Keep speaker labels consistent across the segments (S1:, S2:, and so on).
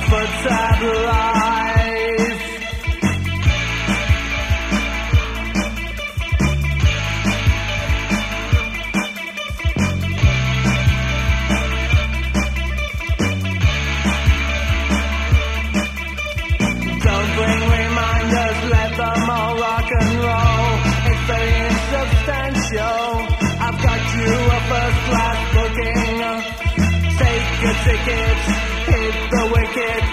S1: comforted life. Don't bring reminders, let rock and roll. I've got you a first class booking. Take
S2: get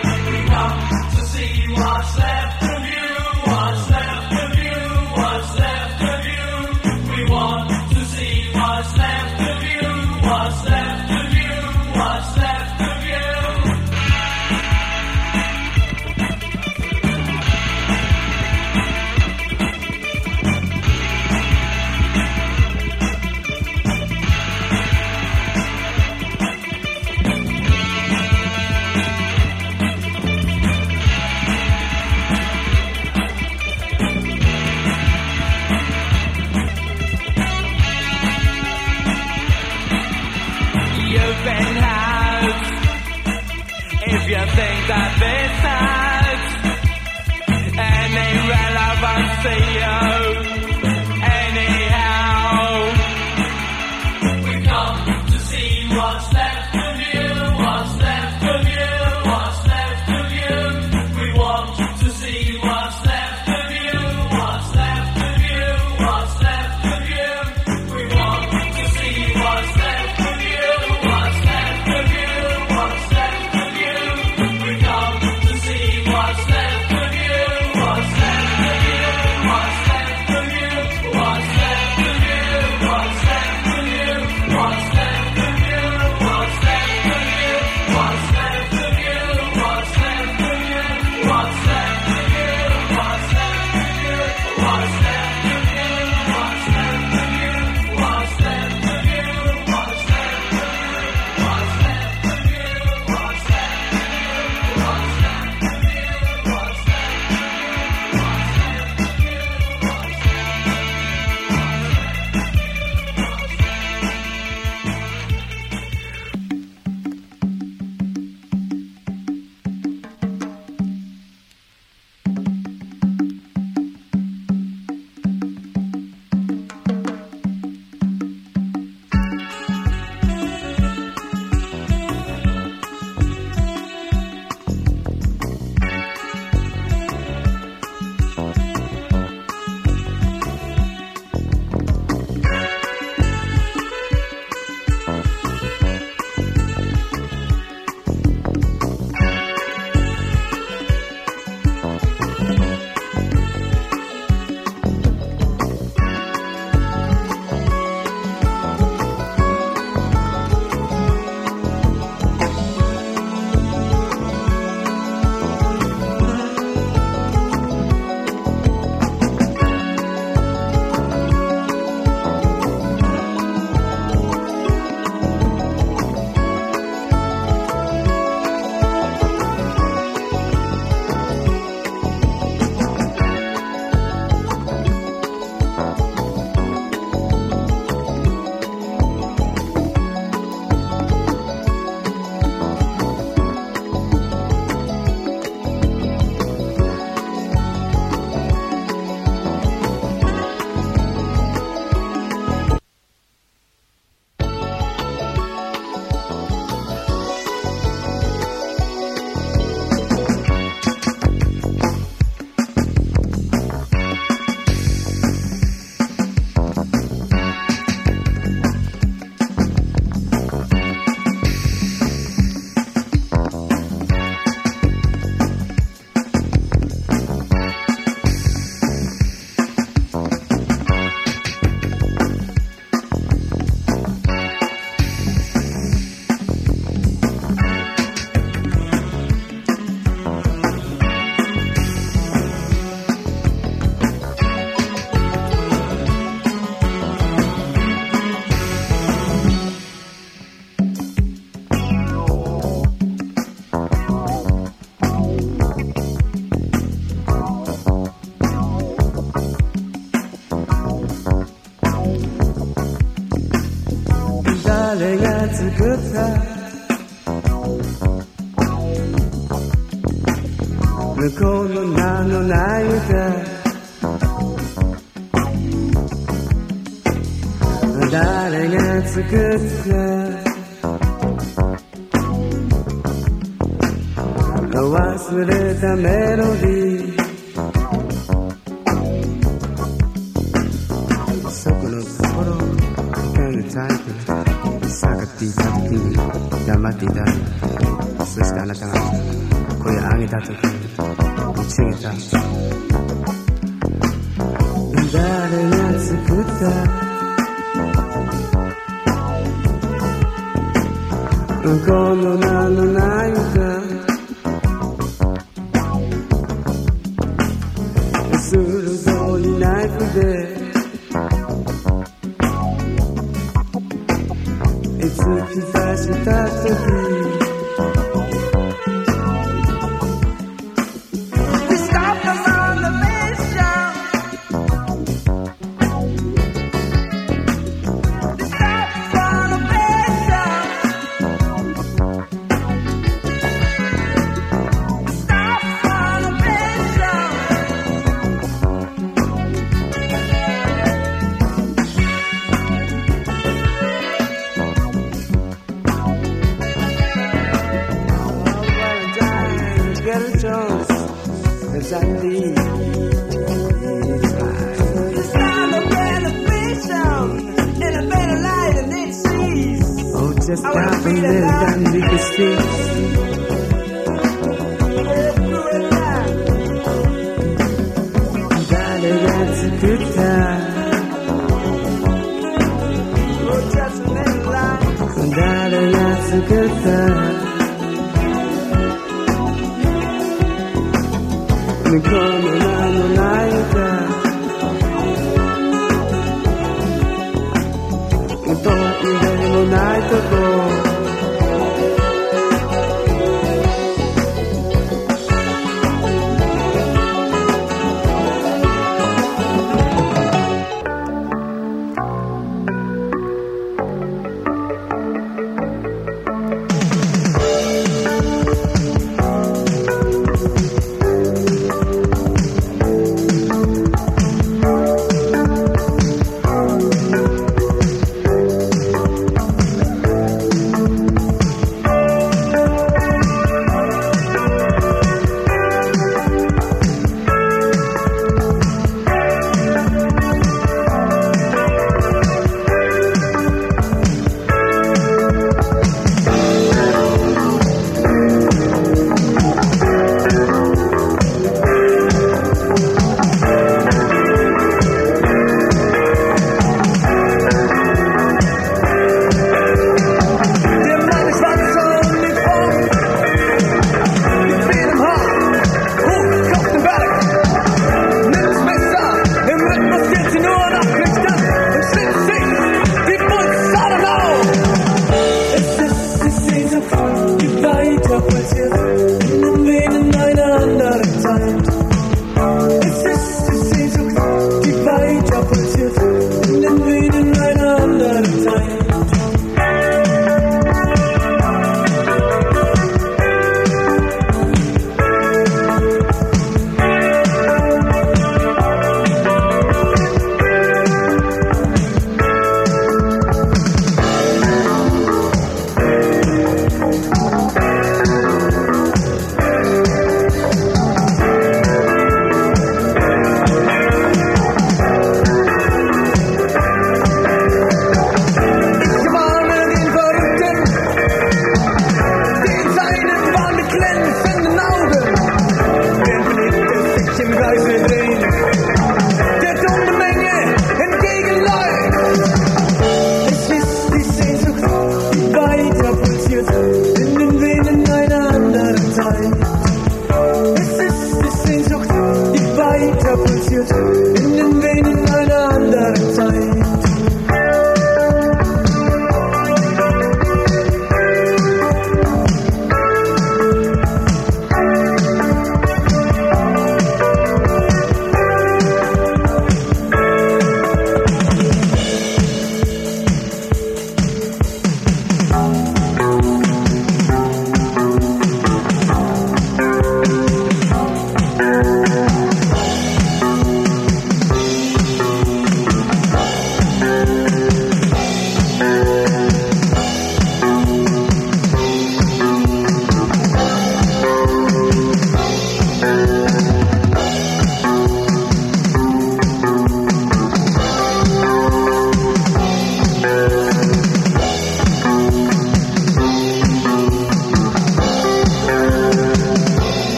S2: Et ce qui passe est
S3: à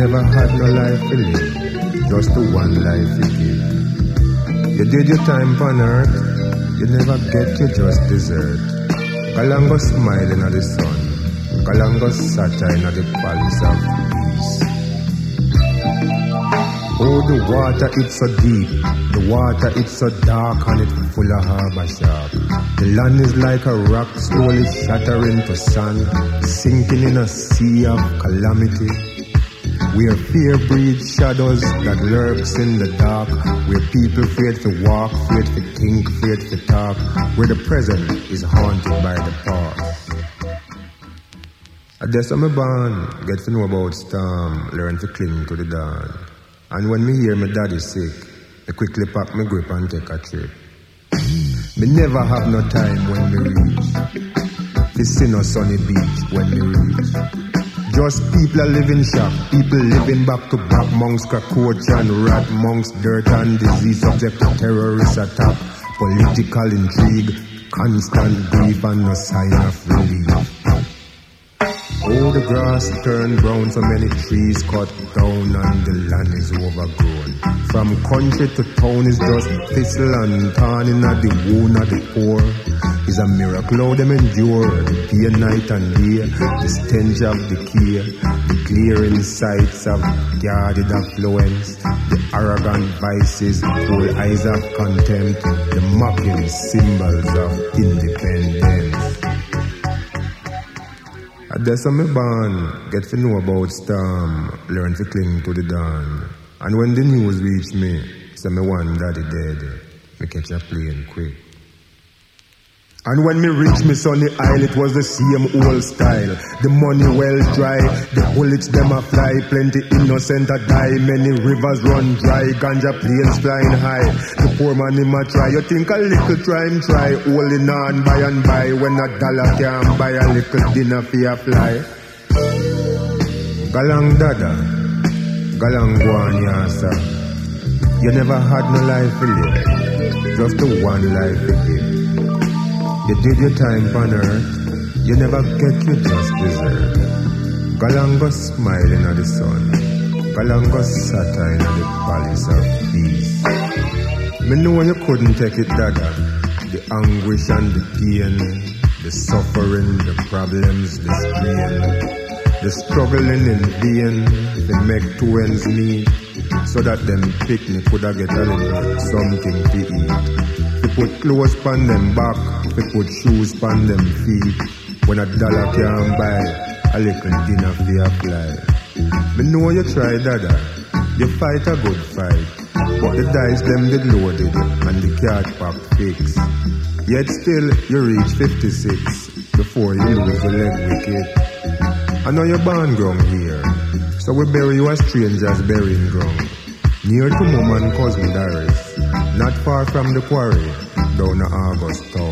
S3: never had no life to live, just the one life you give. You did your time on earth, you never get your just dessert. Kalango smiling at the sun, Kalango satire at the palace of peace. Oh, the water, it's so deep. The water, it's so dark and it's full of harbor shark. The land is like a rock slowly shattering to sand, sinking in a sea of calamity. Where fear breeds shadows that lurks in the dark. Where people fear to walk, fear to think, fear to talk. Where the present is haunted by the past. I guess I'm a born, get to know about storm, learn to cling to the dawn. And when me hear my daddy sick, I quickly pack my grip and take a trip. Me never have no time when me reach. To see no sunny beach when me reach. Just people are living shock, people living back to back, monks, cockroach and rat, monks, dirt and disease, subject to terrorist attack, political intrigue, constant grief and no sign of relief. Oh, the grass turned brown, so many trees cut down, and the land is overgrown. From country to town is just thistle and thorn at the wound of the poor. Is a miracle how them endure, day, night and day, the stench of decay, the clearing sights of guarded affluence, the arrogant vices, full eyes of contempt, the mocking symbols of independence. I guess I'm born, get to know about storm, learn to cling to the dawn. And when the news reach me, say me one daddy dead, me catch a plane quick. And when me reach me sunny isle, it was the same old style. The money well dry, the bullets them a fly, plenty innocent a die, many rivers run dry, ganja planes flying high. The poor man him a try, you think a little try him try, holding on by and by, when a dollar can buy a little dinner for a fly. Galang dada, galang guan yasa. You never had no life to live, just the one life to give. You did your time on earth, you never get your just desert. Galango smiling at the sun, Galango satire at the palace of peace. Me know you couldn't take it, Dada. The anguish and the pain, the suffering, the problems, the strain, the struggling in vain, they make two ends meet, so that them picnic coulda get a little something to eat. They put clothes on them back, they put shoes on them feet. When a dollar can buy a little dinner for your fly. Me know you try, Dada. You fight a good fight. But the dice them did loaded and the card pack fixed. Yet still you reach 56 before you lose the leg wicket. I know you're born ground here. So we bury you as strangers burying ground. Near to mom and cousin Doris. Not far from the quarry, down the August town.